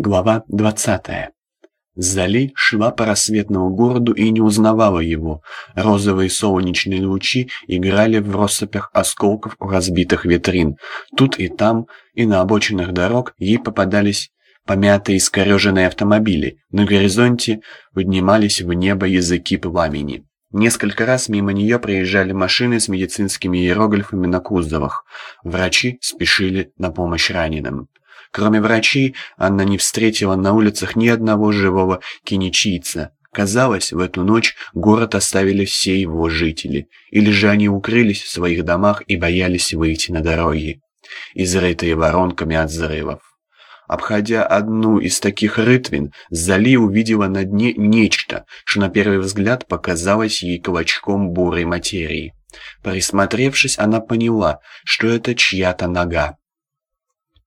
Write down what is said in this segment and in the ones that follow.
Глава 20. Зали шла по рассветному городу и не узнавала его. Розовые солнечные лучи играли в россыпях осколков у разбитых витрин. Тут и там, и на обочинах дорог ей попадались помятые искореженные автомобили. На горизонте поднимались в небо языки пламени. Несколько раз мимо нее проезжали машины с медицинскими иероглифами на кузовах. Врачи спешили на помощь раненым. Кроме врачей, Анна не встретила на улицах ни одного живого киничийца. Казалось, в эту ночь город оставили все его жители, или же они укрылись в своих домах и боялись выйти на дороги, изрытые воронками от взрывов. Обходя одну из таких рытвин, Зали увидела на дне нечто, что на первый взгляд показалось ей клочком бурой материи. Присмотревшись, она поняла, что это чья-то нога.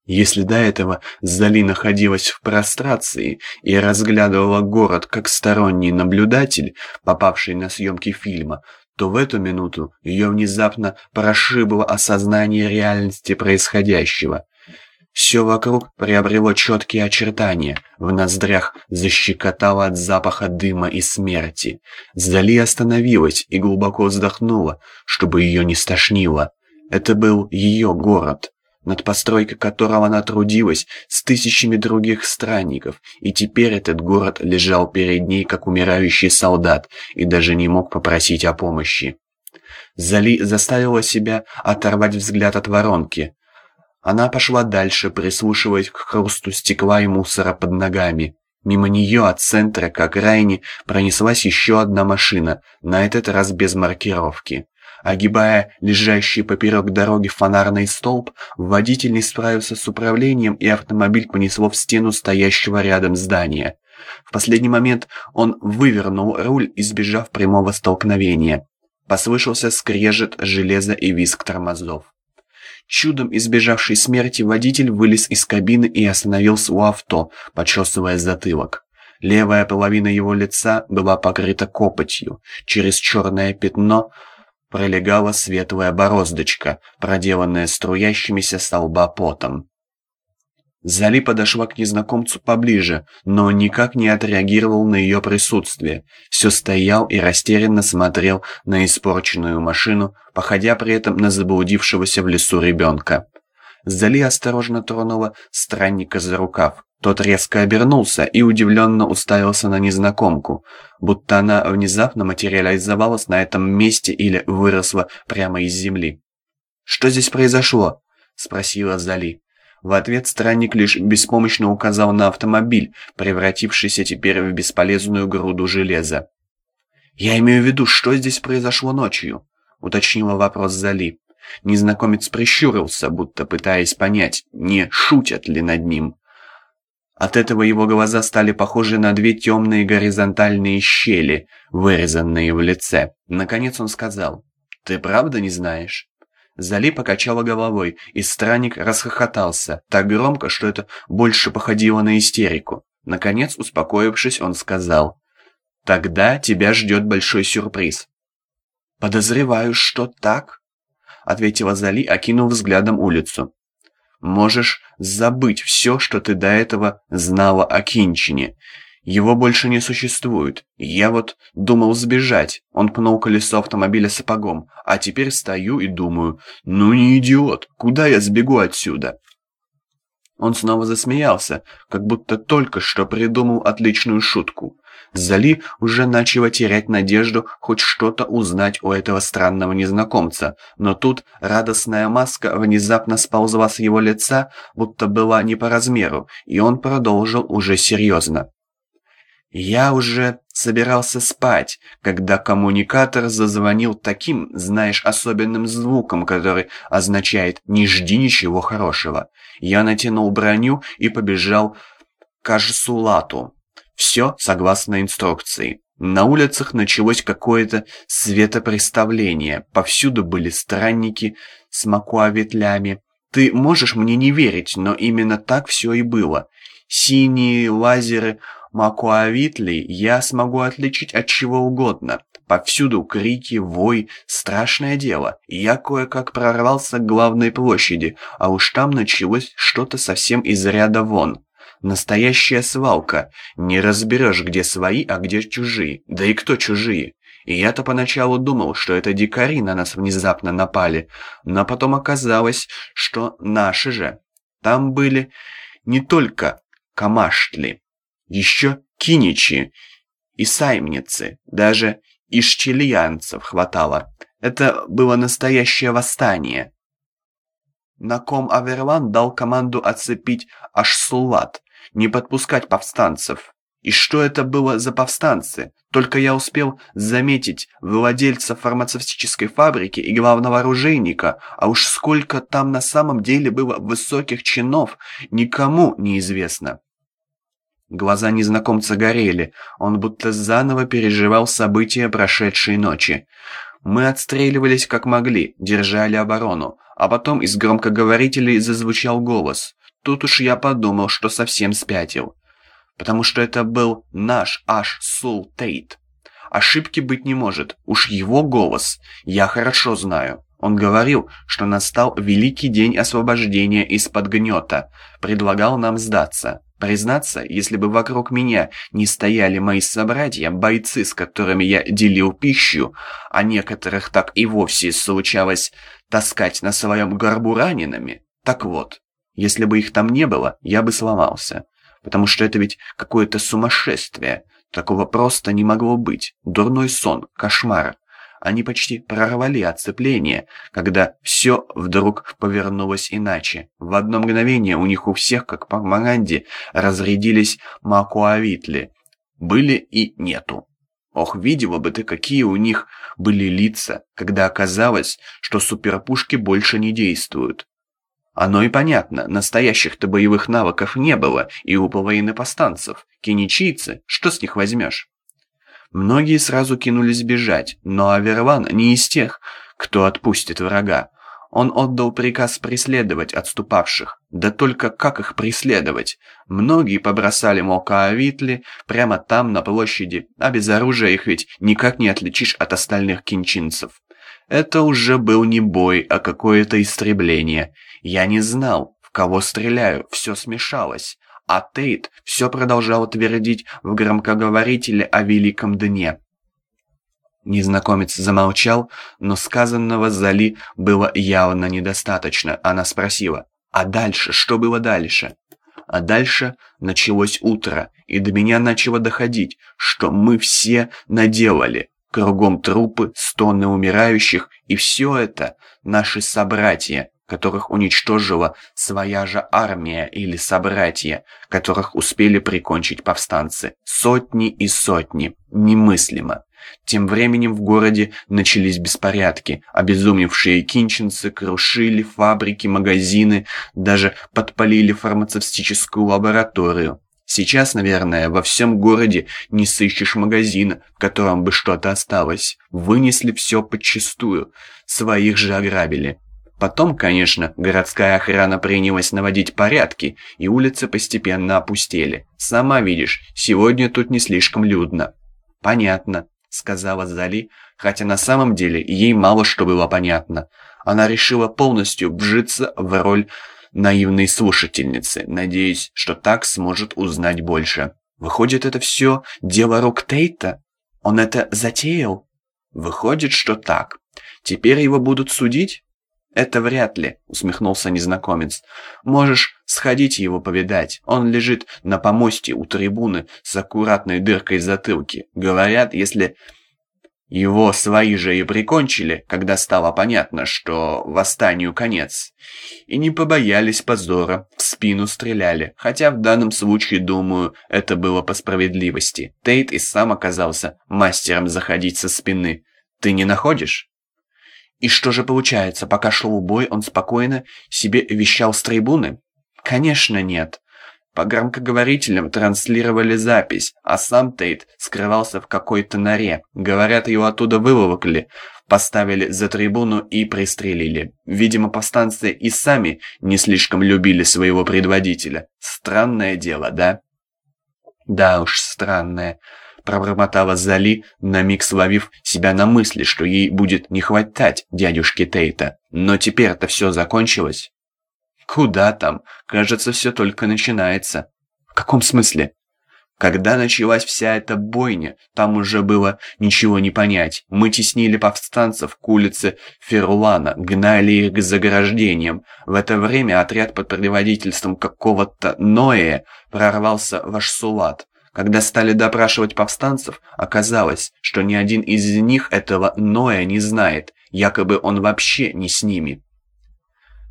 Если до этого Зали находилась в прострации и разглядывала город как сторонний наблюдатель, попавший на съемки фильма, то в эту минуту ее внезапно прошибло осознание реальности происходящего. Все вокруг приобрело четкие очертания, в ноздрях защекотало от запаха дыма и смерти. Зали остановилась и глубоко вздохнула, чтобы ее не стошнило. Это был ее город над постройкой которого она трудилась с тысячами других странников, и теперь этот город лежал перед ней, как умирающий солдат, и даже не мог попросить о помощи. Зали заставила себя оторвать взгляд от воронки. Она пошла дальше, прислушиваясь к хрусту стекла и мусора под ногами. Мимо нее от центра к окраине пронеслась еще одна машина, на этот раз без маркировки. Огибая лежащий поперек дороги фонарный столб, водитель не справился с управлением, и автомобиль понесло в стену стоящего рядом здания. В последний момент он вывернул руль, избежав прямого столкновения. Послышался скрежет железа и визг тормозов. Чудом избежавший смерти водитель вылез из кабины и остановился у авто, почесывая затылок. Левая половина его лица была покрыта копотью. Через черное пятно – пролегала светлая бороздочка, проделанная струящимися с лба потом. Зали подошла к незнакомцу поближе, но никак не отреагировал на ее присутствие. Все стоял и растерянно смотрел на испорченную машину, походя при этом на заблудившегося в лесу ребенка. Зали осторожно тронула странника за рукав. Тот резко обернулся и удивленно уставился на незнакомку, будто она внезапно материализовалась на этом месте или выросла прямо из земли. «Что здесь произошло?» – спросила Зали. В ответ странник лишь беспомощно указал на автомобиль, превратившийся теперь в бесполезную груду железа. «Я имею в виду, что здесь произошло ночью?» – уточнила вопрос Зали. Незнакомец прищурился, будто пытаясь понять, не шутят ли над ним. От этого его глаза стали похожи на две темные горизонтальные щели, вырезанные в лице. Наконец он сказал, «Ты правда не знаешь?» Зали покачала головой, и странник расхохотался, так громко, что это больше походило на истерику. Наконец, успокоившись, он сказал, «Тогда тебя ждет большой сюрприз». «Подозреваю, что так?» — ответила Зали, окинув взглядом улицу. Можешь забыть все, что ты до этого знала о Кинчине. Его больше не существует. Я вот думал сбежать. Он пнул колесо автомобиля сапогом. А теперь стою и думаю, ну не идиот, куда я сбегу отсюда? Он снова засмеялся, как будто только что придумал отличную шутку. Зали уже начала терять надежду хоть что-то узнать у этого странного незнакомца, но тут радостная маска внезапно сползла с его лица, будто была не по размеру, и он продолжил уже серьезно. Я уже собирался спать, когда коммуникатор зазвонил таким, знаешь, особенным звуком, который означает «не жди ничего хорошего». Я натянул броню и побежал к Ажсулату. Все согласно инструкции. На улицах началось какое-то светопреставление. Повсюду были странники с макуаветлями. Ты можешь мне не верить, но именно так все и было. Синие лазеры макуавитлей я смогу отличить от чего угодно. Повсюду крики, вой, страшное дело. Я кое-как прорвался к главной площади, а уж там началось что-то совсем из ряда вон. Настоящая свалка. Не разберешь, где свои, а где чужие. Да и кто чужие? И я-то поначалу думал, что это дикари на нас внезапно напали, но потом оказалось, что наши же. Там были не только камаштли, еще киничи и саймницы, даже ишчельянцев хватало. Это было настоящее восстание. На ком Аверлан дал команду оцепить аж Сулват, не подпускать повстанцев. И что это было за повстанцы? Только я успел заметить владельца фармацевтической фабрики и главного оружейника, а уж сколько там на самом деле было высоких чинов, никому не известно. Глаза незнакомца горели, он будто заново переживал события прошедшей ночи. Мы отстреливались как могли, держали оборону, а потом из громкоговорителей зазвучал голос. Тут уж я подумал, что совсем спятил. Потому что это был наш аж Сул Тейт. Ошибки быть не может, уж его голос я хорошо знаю. Он говорил, что настал великий день освобождения из-под гнета, предлагал нам сдаться. Признаться, если бы вокруг меня не стояли мои собратья, бойцы, с которыми я делил пищу, а некоторых так и вовсе случалось таскать на своем горбу ранеными, так вот, если бы их там не было, я бы сломался. Потому что это ведь какое-то сумасшествие. Такого просто не могло быть. Дурной сон, кошмар. Они почти прорвали отцепление, когда все вдруг повернулось иначе. В одно мгновение у них у всех, как по команде, разрядились макуавитли. Были и нету. Ох, видела бы ты, какие у них были лица, когда оказалось, что суперпушки больше не действуют. Оно и понятно, настоящих-то боевых навыков не было и у военнопостанцев. Киничийцы, что с них возьмешь? Многие сразу кинулись бежать, но Аверван не из тех, кто отпустит врага. Он отдал приказ преследовать отступавших. Да только как их преследовать? Многие побросали Мокаавитли прямо там, на площади, а без оружия их ведь никак не отличишь от остальных кинчинцев. Это уже был не бой, а какое-то истребление. Я не знал, в кого стреляю, все смешалось. А Тейт все продолжал твердить в громкоговорителе о великом дне. Незнакомец замолчал, но сказанного Зали было явно недостаточно. Она спросила, а дальше, что было дальше? А дальше началось утро, и до меня начало доходить, что мы все наделали. Кругом трупы, стоны умирающих, и все это наши собратья, которых уничтожила своя же армия или собратья, которых успели прикончить повстанцы. Сотни и сотни. Немыслимо. Тем временем в городе начались беспорядки. Обезумевшие кинченцы крушили фабрики, магазины, даже подпалили фармацевтическую лабораторию. Сейчас, наверное, во всем городе не сыщешь магазина, в котором бы что-то осталось. Вынесли все подчистую. Своих же ограбили. Потом, конечно, городская охрана принялась наводить порядки, и улицы постепенно опустели. Сама видишь, сегодня тут не слишком людно. «Понятно», — сказала Зали, хотя на самом деле ей мало что было понятно. Она решила полностью вжиться в роль наивной слушательницы, надеясь, что так сможет узнать больше. Выходит, это все дело рук Тейта? Он это затеял? Выходит, что так. Теперь его будут судить? «Это вряд ли», — усмехнулся незнакомец. «Можешь сходить его повидать. Он лежит на помосте у трибуны с аккуратной дыркой в затылке. Говорят, если его свои же и прикончили, когда стало понятно, что восстанию конец. И не побоялись позора, в спину стреляли. Хотя в данном случае, думаю, это было по справедливости. Тейт и сам оказался мастером заходить со спины. Ты не находишь?» И что же получается, пока шел бой, он спокойно себе вещал с трибуны? Конечно, нет. По громкоговорителям транслировали запись, а сам Тейт скрывался в какой-то норе. Говорят, его оттуда выволокли, поставили за трибуну и пристрелили. Видимо, повстанцы и сами не слишком любили своего предводителя. Странное дело, да? Да уж, странное пробормотала Зали, на миг словив себя на мысли, что ей будет не хватать дядюшки Тейта. Но теперь-то все закончилось. Куда там? Кажется, все только начинается. «В каком смысле?» Когда началась вся эта бойня, там уже было ничего не понять. Мы теснили повстанцев к улице Ферулана, гнали их к заграждениям. В это время отряд под предводительством какого-то Ноэ прорвался в Ашсулат. Когда стали допрашивать повстанцев, оказалось, что ни один из них этого Ноя не знает, якобы он вообще не с ними.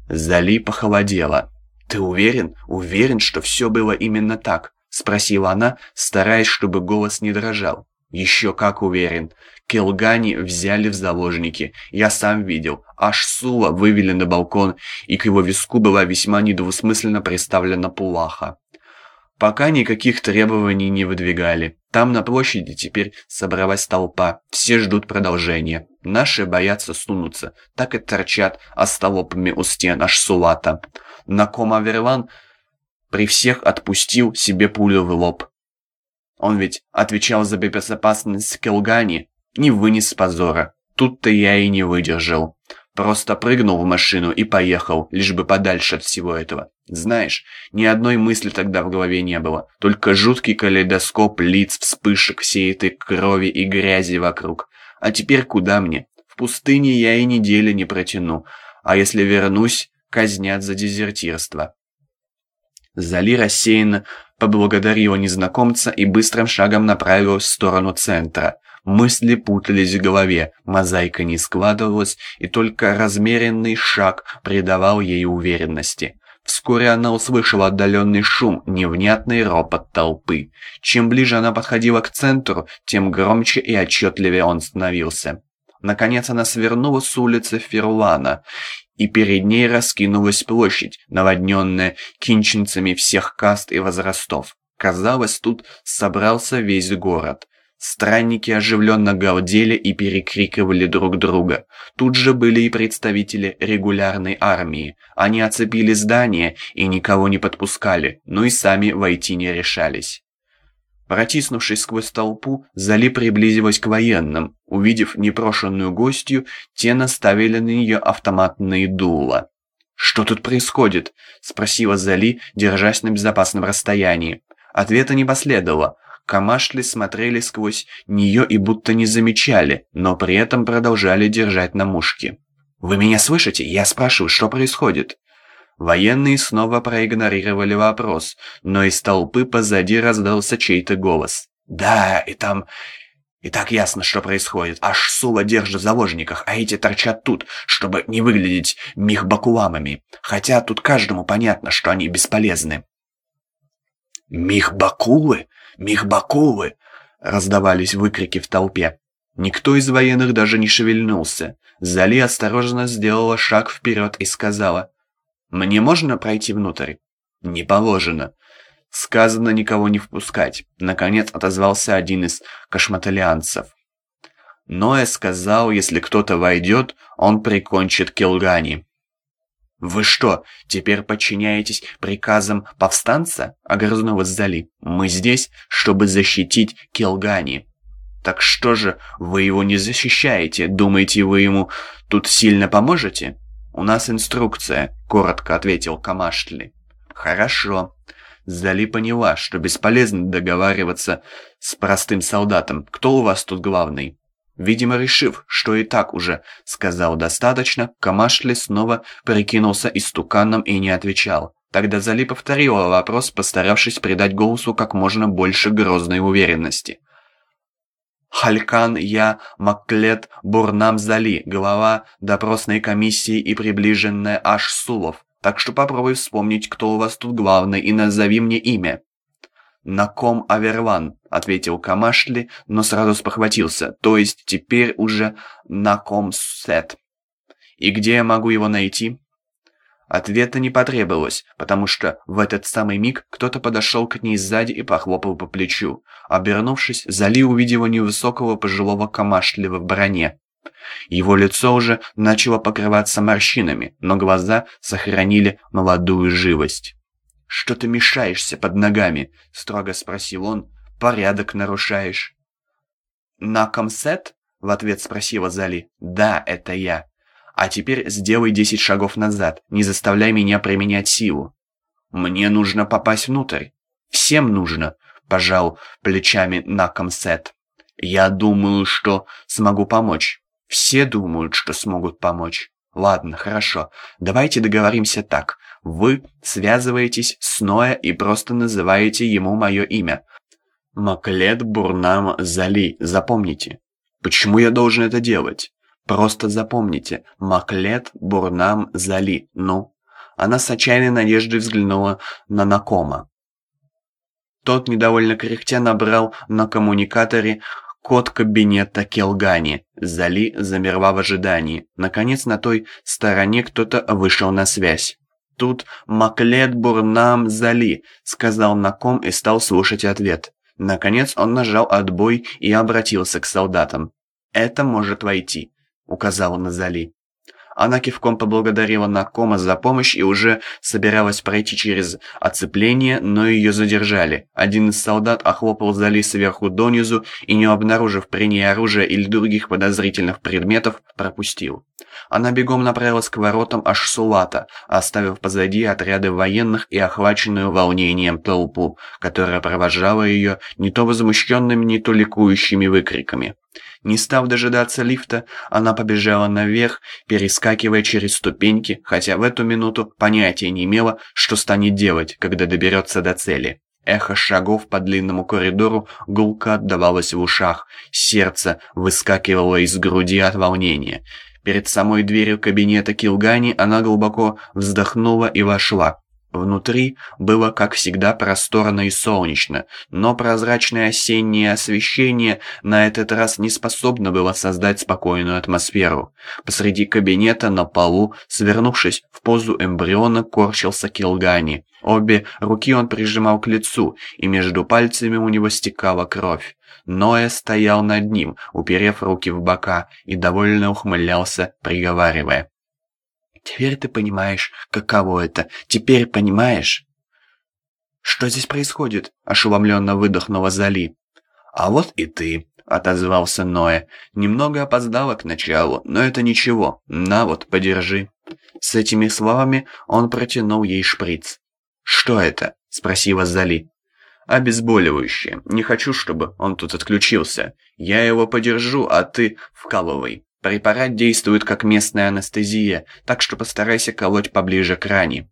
Зали похолодела. «Ты уверен? Уверен, что все было именно так?» — спросила она, стараясь, чтобы голос не дрожал. «Еще как уверен. Келгани взяли в заложники. Я сам видел. Аж Сула вывели на балкон, и к его виску была весьма недвусмысленно представлена пулаха. Пока никаких требований не выдвигали. Там на площади теперь собралась толпа. Все ждут продолжения. Наши боятся сунуться. Так и торчат остолопами у стен аж Сулата. На Комаверлан при всех отпустил себе пулю в лоб. Он ведь отвечал за безопасность Келгани, не вынес позора. Тут-то я и не выдержал. Просто прыгнул в машину и поехал, лишь бы подальше от всего этого. Знаешь, ни одной мысли тогда в голове не было, только жуткий калейдоскоп лиц, вспышек всей этой крови и грязи вокруг. А теперь куда мне? В пустыне я и недели не протяну, а если вернусь, казнят за дезертирство. Зали рассеянно поблагодарила незнакомца и быстрым шагом направилась в сторону центра. Мысли путались в голове, мозаика не складывалась, и только размеренный шаг придавал ей уверенности. Вскоре она услышала отдаленный шум, невнятный ропот толпы. Чем ближе она подходила к центру, тем громче и отчетливее он становился. Наконец она свернула с улицы Ферлана и перед ней раскинулась площадь, наводненная кинченцами всех каст и возрастов. Казалось, тут собрался весь город. Странники оживленно галдели и перекрикивали друг друга. Тут же были и представители регулярной армии. Они оцепили здание и никого не подпускали, но и сами войти не решались. Протиснувшись сквозь толпу, Зали приблизилась к военным. Увидев непрошенную гостью, те наставили на нее автоматные дула. «Что тут происходит?» – спросила Зали, держась на безопасном расстоянии. Ответа не последовало. Камашли смотрели сквозь нее и будто не замечали, но при этом продолжали держать на мушке. «Вы меня слышите? Я спрашиваю, что происходит?» Военные снова проигнорировали вопрос, но из толпы позади раздался чей-то голос. «Да, и там... И так ясно, что происходит. Аж Сула держит в заложниках, а эти торчат тут, чтобы не выглядеть михбакуламами. Хотя тут каждому понятно, что они бесполезны». «Михбакулы? Михбакулы!» — раздавались выкрики в толпе. Никто из военных даже не шевельнулся. Зали осторожно сделала шаг вперед и сказала «Мне можно пройти внутрь?» «Не положено». «Сказано никого не впускать», — наконец отозвался один из кошматалианцев. Ноэ сказал, если кто-то войдет, он прикончит Килгани. «Вы что, теперь подчиняетесь приказам повстанца?» — огрызнулась Зали. «Мы здесь, чтобы защитить Килгани». «Так что же вы его не защищаете? Думаете, вы ему тут сильно поможете?» «У нас инструкция», — коротко ответил Камаштли. «Хорошо». Зали поняла, что бесполезно договариваться с простым солдатом. «Кто у вас тут главный?» Видимо, решив, что и так уже сказал достаточно, Камашли снова прикинулся истуканом и не отвечал. Тогда Зали повторила вопрос, постаравшись придать голосу как можно больше грозной уверенности. Халькан Я Маклет Бурнам Зали, глава допросной комиссии и приближенная Аш Сулов. Так что попробуй вспомнить, кто у вас тут главный, и назови мне имя». «Наком Аверлан», — ответил Камашли, но сразу спохватился, то есть теперь уже Наком Сет. «И где я могу его найти?» Ответа не потребовалось, потому что в этот самый миг кто-то подошел к ней сзади и похлопал по плечу. Обернувшись, Зали увидела невысокого пожилого камашля в броне. Его лицо уже начало покрываться морщинами, но глаза сохранили молодую живость. «Что ты мешаешься под ногами?» — строго спросил он. «Порядок нарушаешь». «На комсет?» — в ответ спросила Зали. «Да, это я». А теперь сделай десять шагов назад, не заставляй меня применять силу. Мне нужно попасть внутрь. Всем нужно, пожал плечами на комсет. Я думаю, что смогу помочь. Все думают, что смогут помочь. Ладно, хорошо. Давайте договоримся так. Вы связываетесь с Ноя и просто называете ему мое имя. Маклет Бурнам Зали. Запомните. Почему я должен это делать? Просто запомните. Маклет Бурнам Зали. Ну? Она с отчаянной надеждой взглянула на Накома. Тот, недовольно кряхтя, набрал на коммуникаторе код кабинета Келгани. Зали замерла в ожидании. Наконец, на той стороне кто-то вышел на связь. «Тут Маклет Бурнам Зали», — сказал Наком и стал слушать ответ. Наконец он нажал отбой и обратился к солдатам. «Это может войти», — указал на Зали. Она кивком поблагодарила Накома за помощь и уже собиралась пройти через оцепление, но ее задержали. Один из солдат охлопал Зали сверху донизу и, не обнаружив при ней оружия или других подозрительных предметов, пропустил. Она бегом направилась к воротам Ашсулата, оставив позади отряды военных и охваченную волнением толпу, которая провожала ее не то возмущенными, не то ликующими выкриками. Не став дожидаться лифта, она побежала наверх, перескакивая через ступеньки, хотя в эту минуту понятия не имела, что станет делать, когда доберется до цели. Эхо шагов по длинному коридору гулко отдавалось в ушах, сердце выскакивало из груди от волнения. Перед самой дверью кабинета Килгани она глубоко вздохнула и вошла. Внутри было, как всегда, просторно и солнечно, но прозрачное осеннее освещение на этот раз не способно было создать спокойную атмосферу. Посреди кабинета на полу, свернувшись в позу эмбриона, корчился Килгани. Обе руки он прижимал к лицу, и между пальцами у него стекала кровь. Ноя стоял над ним, уперев руки в бока, и довольно ухмылялся, приговаривая. Теперь ты понимаешь, каково это. Теперь понимаешь?» «Что здесь происходит?» – ошеломленно выдохнула Зали. «А вот и ты», – отозвался Ноя. «Немного опоздала к началу, но это ничего. На вот, подержи». С этими словами он протянул ей шприц. «Что это?» – спросила Зали. «Обезболивающее. Не хочу, чтобы он тут отключился. Я его подержу, а ты вкалывай». Препарат действует как местная анестезия, так что постарайся колоть поближе к ране.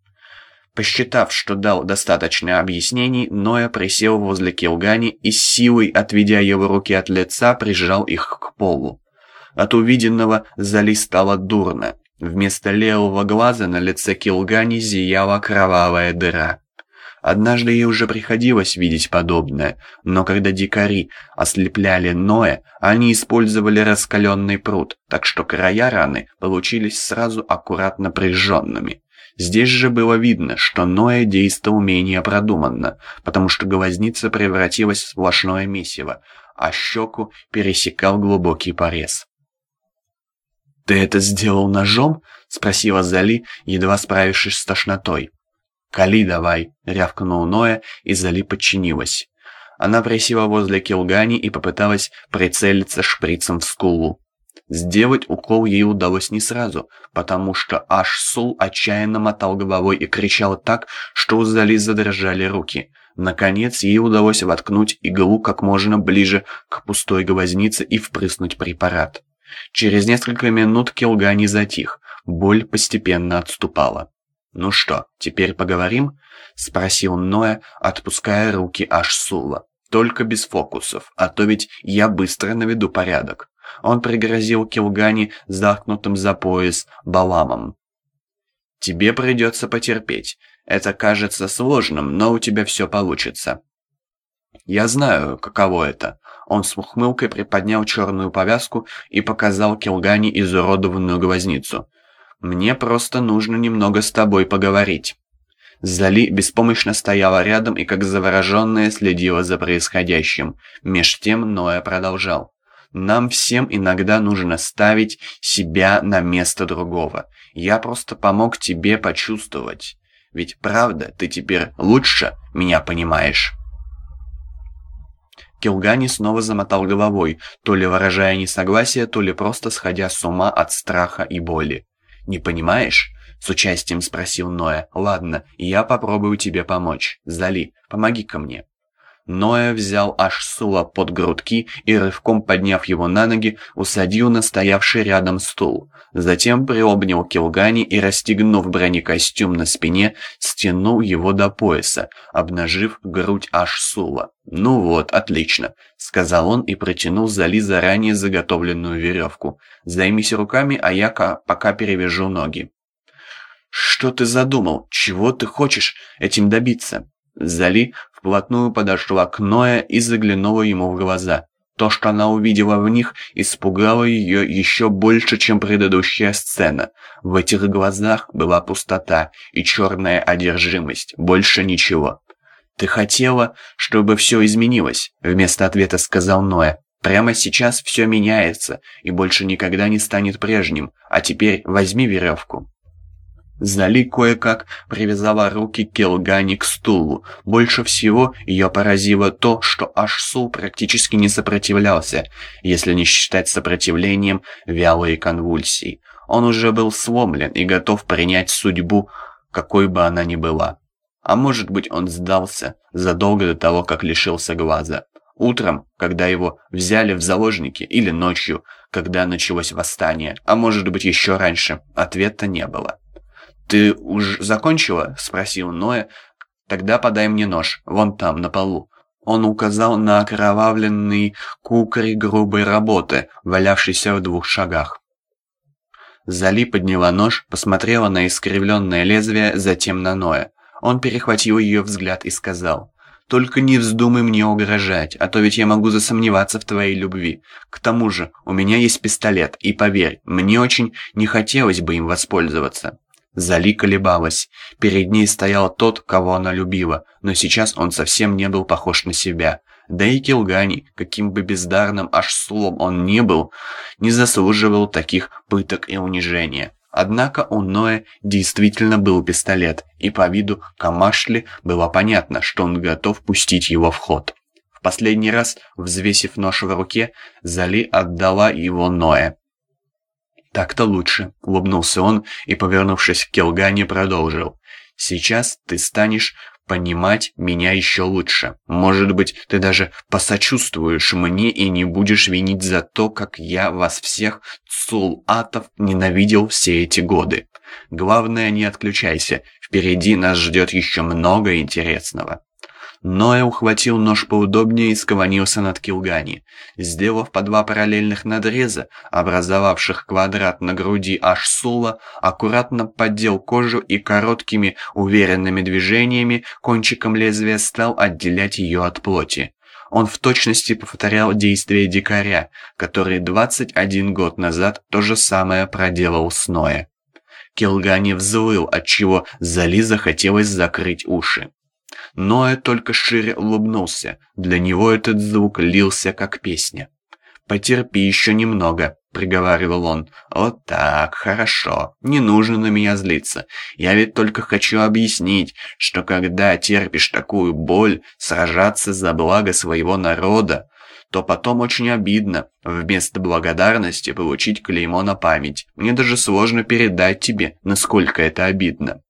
Посчитав, что дал достаточно объяснений, Ноя присел возле Килгани и с силой, отведя его руки от лица, прижал их к полу. От увиденного Зали стало дурно. Вместо левого глаза на лице Килгани зияла кровавая дыра. Однажды ей уже приходилось видеть подобное, но когда дикари ослепляли Ноя, они использовали раскаленный пруд, так что края раны получились сразу аккуратно прижженными. Здесь же было видно, что Ноя действовал менее продуманно, потому что глазница превратилась в сплошное месиво, а щеку пересекал глубокий порез. «Ты это сделал ножом?» — спросила Зали, едва справившись с тошнотой. «Кали давай!» — рявкнул Ноя, и Зали подчинилась. Она присела возле Килгани и попыталась прицелиться шприцем в скулу. Сделать укол ей удалось не сразу, потому что аж Сул отчаянно мотал головой и кричал так, что у Зали задрожали руки. Наконец, ей удалось воткнуть иглу как можно ближе к пустой глазнице и впрыснуть препарат. Через несколько минут Килгани затих, боль постепенно отступала. «Ну что, теперь поговорим?» — спросил Ноя, отпуская руки аж Сула. «Только без фокусов, а то ведь я быстро наведу порядок». Он пригрозил Килгани заткнутым за пояс баламом. «Тебе придется потерпеть. Это кажется сложным, но у тебя все получится». «Я знаю, каково это». Он с ухмылкой приподнял черную повязку и показал Килгани изуродованную глазницу. Мне просто нужно немного с тобой поговорить». Зали беспомощно стояла рядом и как завороженная следила за происходящим. Меж тем Ноя продолжал. «Нам всем иногда нужно ставить себя на место другого. Я просто помог тебе почувствовать. Ведь правда, ты теперь лучше меня понимаешь». Килгани снова замотал головой, то ли выражая несогласие, то ли просто сходя с ума от страха и боли. Не понимаешь? С участием спросил Ноя. «Ладно, я попробую тебе помочь. Зали, помоги-ка мне». Ноя взял Ашсула под грудки и, рывком подняв его на ноги, усадил на стоявший рядом стул. Затем приобнял Килгани и, расстегнув бронекостюм на спине, стянул его до пояса, обнажив грудь Ашсула. «Ну вот, отлично», — сказал он и протянул Зали заранее заготовленную веревку. «Займись руками, а я пока перевяжу ноги». «Что ты задумал? Чего ты хочешь этим добиться?» Зали вплотную подошла к Ноя и заглянула ему в глаза. То, что она увидела в них, испугало ее еще больше, чем предыдущая сцена. В этих глазах была пустота и черная одержимость, больше ничего. «Ты хотела, чтобы все изменилось», — вместо ответа сказал Ноя. «Прямо сейчас все меняется и больше никогда не станет прежним, а теперь возьми веревку». Зали кое-как привязала руки Келгани к стулу. Больше всего ее поразило то, что Ашсул практически не сопротивлялся, если не считать сопротивлением вялые конвульсии. Он уже был сломлен и готов принять судьбу, какой бы она ни была. А может быть он сдался задолго до того, как лишился глаза. Утром, когда его взяли в заложники, или ночью, когда началось восстание, а может быть еще раньше, ответа не было. «Ты уж закончила?» — спросил Ноя. «Тогда подай мне нож, вон там, на полу». Он указал на окровавленный кукри грубой работы, валявшийся в двух шагах. Зали подняла нож, посмотрела на искривленное лезвие, затем на Ноя. Он перехватил ее взгляд и сказал, «Только не вздумай мне угрожать, а то ведь я могу засомневаться в твоей любви. К тому же, у меня есть пистолет, и поверь, мне очень не хотелось бы им воспользоваться». Зали колебалась. Перед ней стоял тот, кого она любила, но сейчас он совсем не был похож на себя. Да и Килгани, каким бы бездарным аж словом он не был, не заслуживал таких пыток и унижения. Однако у Ноя действительно был пистолет, и по виду Камашли было понятно, что он готов пустить его в ход. В последний раз, взвесив нож в руке, Зали отдала его Ноя. «Так-то лучше», — улыбнулся он и, повернувшись к Келгане, продолжил. «Сейчас ты станешь понимать меня еще лучше. Может быть, ты даже посочувствуешь мне и не будешь винить за то, как я вас всех, цул-атов, ненавидел все эти годы. Главное, не отключайся, впереди нас ждет еще много интересного». Ноя ухватил нож поудобнее и склонился над Килгани. Сделав по два параллельных надреза, образовавших квадрат на груди Ашсула, аккуратно поддел кожу и короткими, уверенными движениями кончиком лезвия стал отделять ее от плоти. Он в точности повторял действия дикаря, который 21 год назад то же самое проделал с Ноя. Килгани взвыл, отчего Зали захотелось закрыть уши. Ноэ только шире улыбнулся. Для него этот звук лился как песня. «Потерпи еще немного», — приговаривал он. «Вот так, хорошо. Не нужно на меня злиться. Я ведь только хочу объяснить, что когда терпишь такую боль, сражаться за благо своего народа, то потом очень обидно вместо благодарности получить клеймо на память. Мне даже сложно передать тебе, насколько это обидно.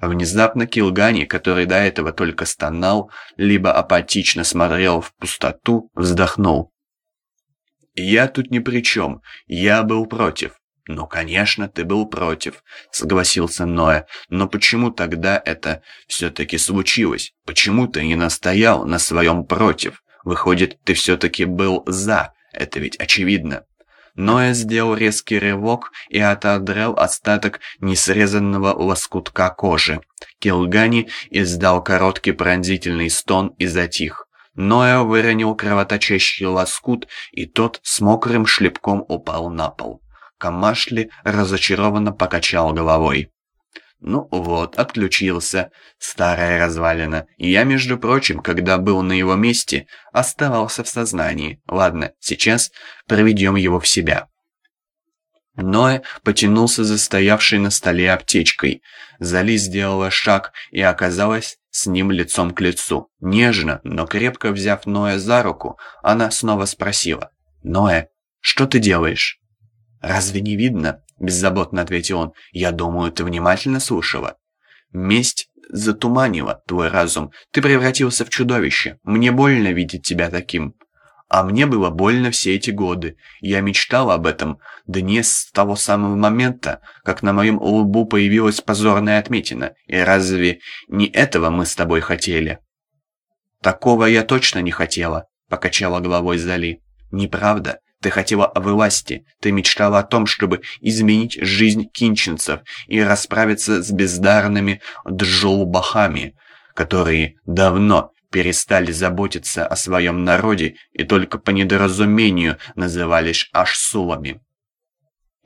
Внезапно Килгани, который до этого только стонал, либо апатично смотрел в пустоту, вздохнул. «Я тут ни при чем. Я был против». «Ну, конечно, ты был против», — согласился Ноя. «Но почему тогда это все-таки случилось? Почему ты не настоял на своем против? Выходит, ты все-таки был за. Это ведь очевидно». Ноя сделал резкий рывок и отодрал остаток несрезанного лоскутка кожи. Килгани издал короткий пронзительный стон и затих. Ноя выронил кровоточащий лоскут, и тот с мокрым шлепком упал на пол. Камашли разочарованно покачал головой. Ну вот, отключился. Старая развалина. Я, между прочим, когда был на его месте, оставался в сознании. Ладно, сейчас проведем его в себя. Ноэ потянулся за стоявшей на столе аптечкой. Зали сделала шаг и оказалась с ним лицом к лицу. Нежно, но крепко взяв Ноэ за руку, она снова спросила. «Ноэ, что ты делаешь?» «Разве не видно?» Беззаботно ответил он. «Я думаю, ты внимательно слушала». «Месть затуманила твой разум. Ты превратился в чудовище. Мне больно видеть тебя таким». А мне было больно все эти годы. Я мечтал об этом дне с того самого момента, как на моем лбу появилась позорная отметина. И разве не этого мы с тобой хотели? Такого я точно не хотела, покачала головой Зали. Неправда. Ты хотела власти, ты мечтала о том, чтобы изменить жизнь кинченцев и расправиться с бездарными джулбахами, которые давно перестали заботиться о своем народе и только по недоразумению назывались ашсулами.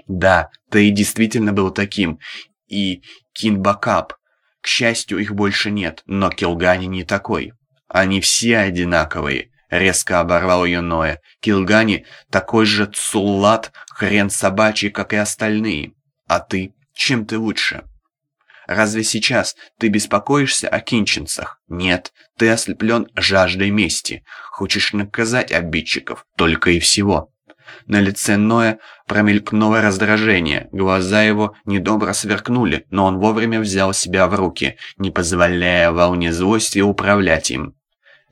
Да, ты и действительно был таким, и Кинбакап. К счастью, их больше нет, но Килгани не такой. Они все одинаковые, резко оборвал ее Ноя. Килгани такой же цуллат, хрен собачий, как и остальные. А ты? Чем ты лучше? Разве сейчас ты беспокоишься о кинченцах? Нет, ты ослеплен жаждой мести. Хочешь наказать обидчиков, только и всего. На лице Ноя промелькнуло раздражение, глаза его недобро сверкнули, но он вовремя взял себя в руки, не позволяя волне злости управлять им.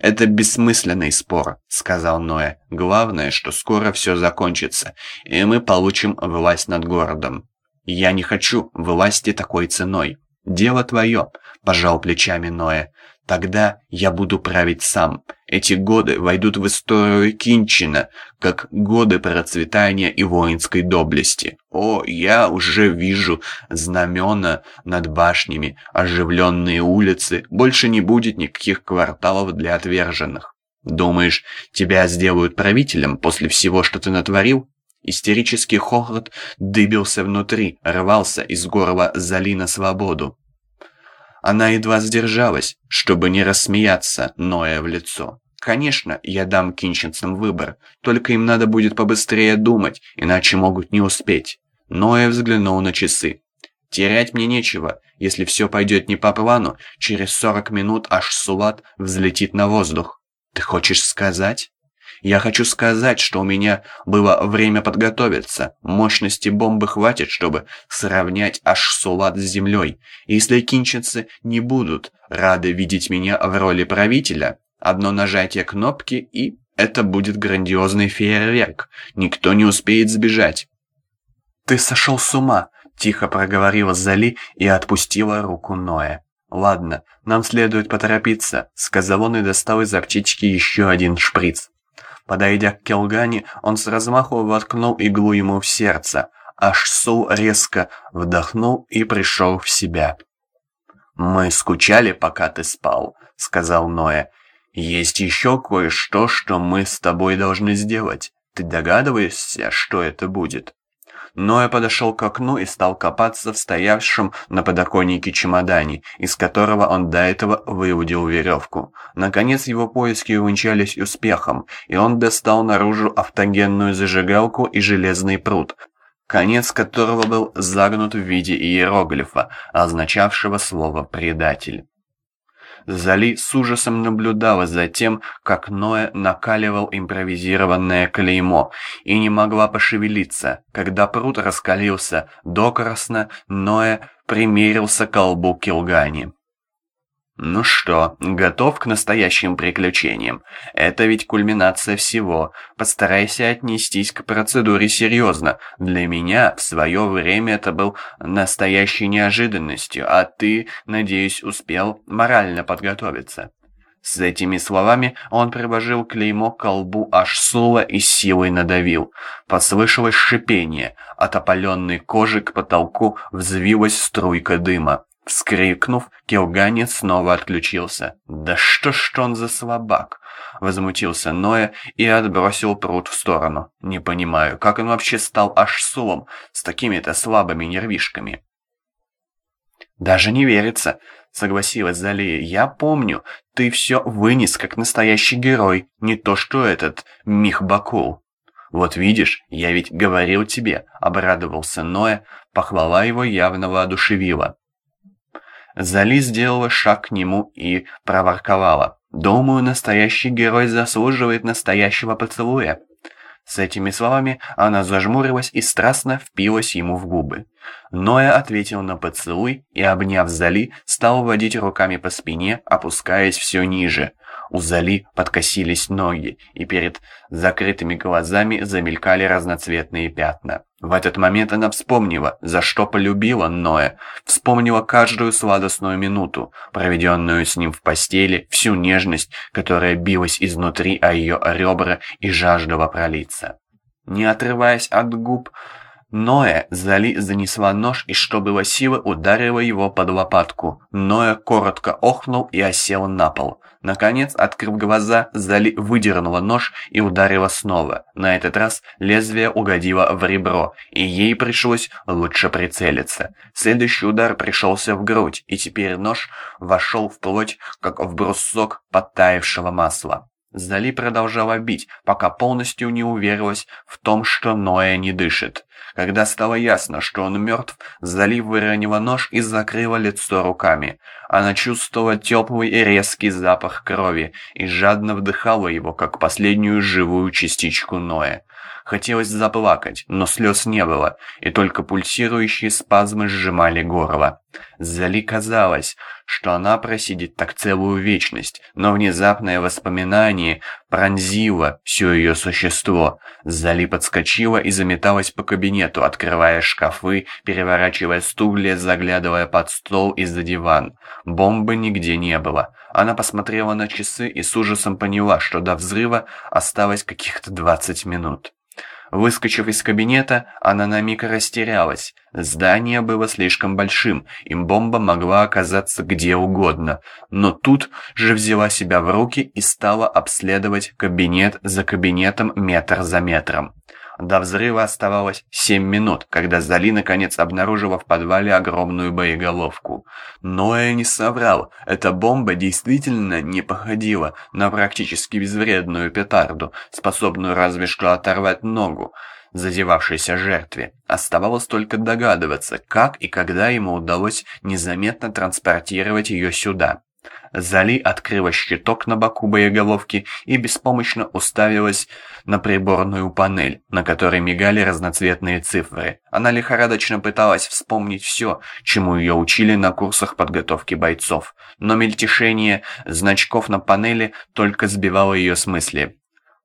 «Это бессмысленный спор», — сказал Ноя. «Главное, что скоро все закончится, и мы получим власть над городом. Я не хочу власти такой ценой». «Дело твое», — пожал плечами Ноя. «Тогда я буду править сам. Эти годы войдут в историю Кинчина, как годы процветания и воинской доблести. О, я уже вижу знамена над башнями, оживленные улицы, больше не будет никаких кварталов для отверженных. Думаешь, тебя сделают правителем после всего, что ты натворил?» Истерический хохот дыбился внутри, рвался из горла Зали на свободу. Она едва сдержалась, чтобы не рассмеяться, ноя в лицо. «Конечно, я дам кинченцам выбор, только им надо будет побыстрее думать, иначе могут не успеть». Ноя взглянул на часы. «Терять мне нечего. Если все пойдет не по плану, через сорок минут аж Сулат взлетит на воздух». «Ты хочешь сказать?» Я хочу сказать, что у меня было время подготовиться. Мощности бомбы хватит, чтобы сравнять аж Сулат с землей. Если кинченцы не будут рады видеть меня в роли правителя, одно нажатие кнопки и это будет грандиозный фейерверк. Никто не успеет сбежать. «Ты сошел с ума!» – тихо проговорила Зали и отпустила руку Ноя. «Ладно, нам следует поторопиться», – сказал он и достал из аптечки еще один шприц. Подойдя к Келгани, он с размаху воткнул иглу ему в сердце. Аж Сул резко вдохнул и пришел в себя. «Мы скучали, пока ты спал», — сказал Ноя. «Есть еще кое-что, что мы с тобой должны сделать. Ты догадываешься, что это будет?» Ноя подошел к окну и стал копаться в стоявшем на подоконнике чемодане, из которого он до этого выудил веревку. Наконец его поиски увенчались успехом, и он достал наружу автогенную зажигалку и железный пруд, конец которого был загнут в виде иероглифа, означавшего слово «предатель». Зали с ужасом наблюдала за тем, как Ноэ накаливал импровизированное клеймо, и не могла пошевелиться. Когда пруд раскалился докрасно, Ноэ примерился к колбу Килгани. «Ну что, готов к настоящим приключениям? Это ведь кульминация всего. Постарайся отнестись к процедуре серьезно. Для меня в свое время это был настоящей неожиданностью, а ты, надеюсь, успел морально подготовиться». С этими словами он приложил клеймо к колбу Ашсула и силой надавил. Послышалось шипение. От опаленной кожи к потолку взвилась струйка дыма. Вскрикнув, Килгани снова отключился. «Да что ж он за слабак?» Возмутился Ноя и отбросил пруд в сторону. «Не понимаю, как он вообще стал аж сулом с такими-то слабыми нервишками?» «Даже не верится», — согласилась Залия. «Я помню, ты все вынес, как настоящий герой, не то что этот Михбакул». «Вот видишь, я ведь говорил тебе», — обрадовался Ноя, похвала его явно воодушевила. Зали сделала шаг к нему и проворковала. «Думаю, настоящий герой заслуживает настоящего поцелуя». С этими словами она зажмурилась и страстно впилась ему в губы. Ноя ответил на поцелуй и, обняв Зали, стал водить руками по спине, опускаясь все ниже. У Зали подкосились ноги, и перед закрытыми глазами замелькали разноцветные пятна. В этот момент она вспомнила, за что полюбила Ноя, вспомнила каждую сладостную минуту, проведенную с ним в постели, всю нежность, которая билась изнутри о ее ребра и жаждала пролиться. Не отрываясь от губ, Ноя Зали занесла нож и, что было силы, ударила его под лопатку. Ноя коротко охнул и осел на пол. Наконец, открыв глаза, Зали выдернула нож и ударила снова. На этот раз лезвие угодило в ребро, и ей пришлось лучше прицелиться. Следующий удар пришелся в грудь, и теперь нож вошел в плоть, как в брусок подтаявшего масла. Зали продолжала бить, пока полностью не уверилась в том, что Ноя не дышит. Когда стало ясно, что он мертв, Зали выронила нож и закрыла лицо руками. Она чувствовала теплый и резкий запах крови и жадно вдыхала его, как последнюю живую частичку Ноя. Хотелось заплакать, но слез не было, и только пульсирующие спазмы сжимали горло. Зали казалось, что она просидит так целую вечность, но внезапное воспоминание пронзило все ее существо. Зали подскочила и заметалась по кабинету, открывая шкафы, переворачивая стулья, заглядывая под стол и за диван. Бомбы нигде не было. Она посмотрела на часы и с ужасом поняла, что до взрыва осталось каких-то 20 минут. Выскочив из кабинета, она на миг растерялась. Здание было слишком большим, и бомба могла оказаться где угодно. Но тут же взяла себя в руки и стала обследовать кабинет за кабинетом метр за метром. До взрыва оставалось 7 минут, когда Зали наконец обнаружила в подвале огромную боеголовку. Но я не соврал, эта бомба действительно не походила на практически безвредную петарду, способную разве что оторвать ногу зазевавшейся жертве. Оставалось только догадываться, как и когда ему удалось незаметно транспортировать ее сюда. Зали открыла щиток на боку боеголовки и беспомощно уставилась на приборную панель, на которой мигали разноцветные цифры. Она лихорадочно пыталась вспомнить все, чему ее учили на курсах подготовки бойцов. Но мельтешение значков на панели только сбивало ее с мысли.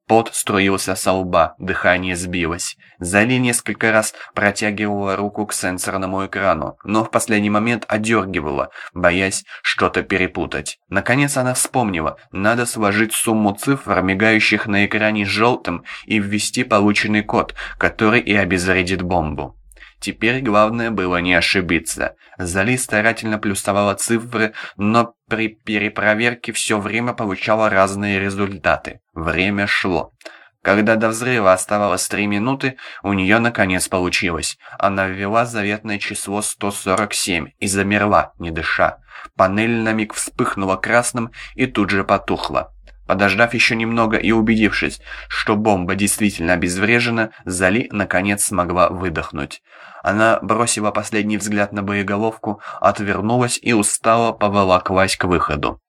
Пот струился со лба, дыхание сбилось. Зали несколько раз протягивала руку к сенсорному экрану, но в последний момент одергивала, боясь что-то перепутать. Наконец она вспомнила, надо сложить сумму цифр, мигающих на экране желтым, и ввести полученный код, который и обезвредит бомбу. Теперь главное было не ошибиться. Зали старательно плюсовала цифры, но при перепроверке все время получала разные результаты. Время шло. Когда до взрыва оставалось три минуты, у нее наконец получилось. Она ввела заветное число 147 и замерла, не дыша. Панель на миг вспыхнула красным и тут же потухла. Подождав еще немного и убедившись, что бомба действительно обезврежена, Зали наконец смогла выдохнуть. Она бросила последний взгляд на боеголовку, отвернулась и устало поволоклась к выходу.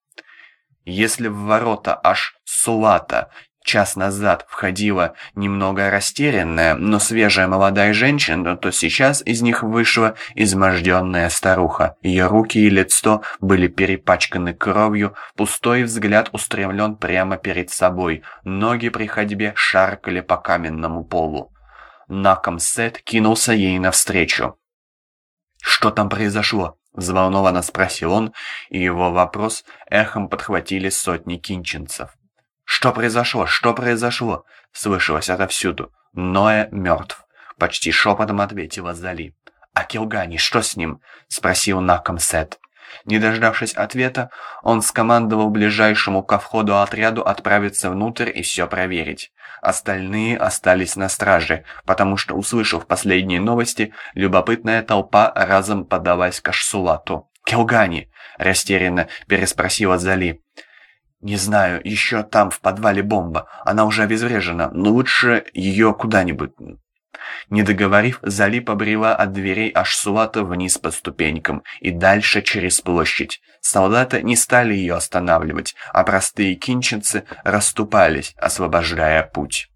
Если в ворота аж Сулата час назад входила немного растерянная, но свежая молодая женщина, то сейчас из них вышла изможденная старуха. Ее руки и лицо были перепачканы кровью, пустой взгляд устремлен прямо перед собой, ноги при ходьбе шаркали по каменному полу. Накомсет кинулся ей навстречу. «Что там произошло?» — взволнованно спросил он, и его вопрос эхом подхватили сотни кинченцев. «Что произошло? Что произошло?» — слышалось отовсюду. «Ноэ мертв», — почти шепотом ответила Зали. «А Килгани, что с ним?» — спросил Накомсет. Не дождавшись ответа, он скомандовал ближайшему ко входу отряду отправиться внутрь и все проверить. Остальные остались на страже, потому что, услышав последние новости, любопытная толпа разом подалась к Ашсулату. «Келгани!» – растерянно переспросила Зали. «Не знаю, еще там, в подвале бомба. Она уже обезврежена, но лучше ее куда-нибудь». Не договорив, Зали побрела от дверей Ашсулата вниз по ступенькам и дальше через площадь. Солдаты не стали ее останавливать, а простые кинченцы расступались, освобождая путь.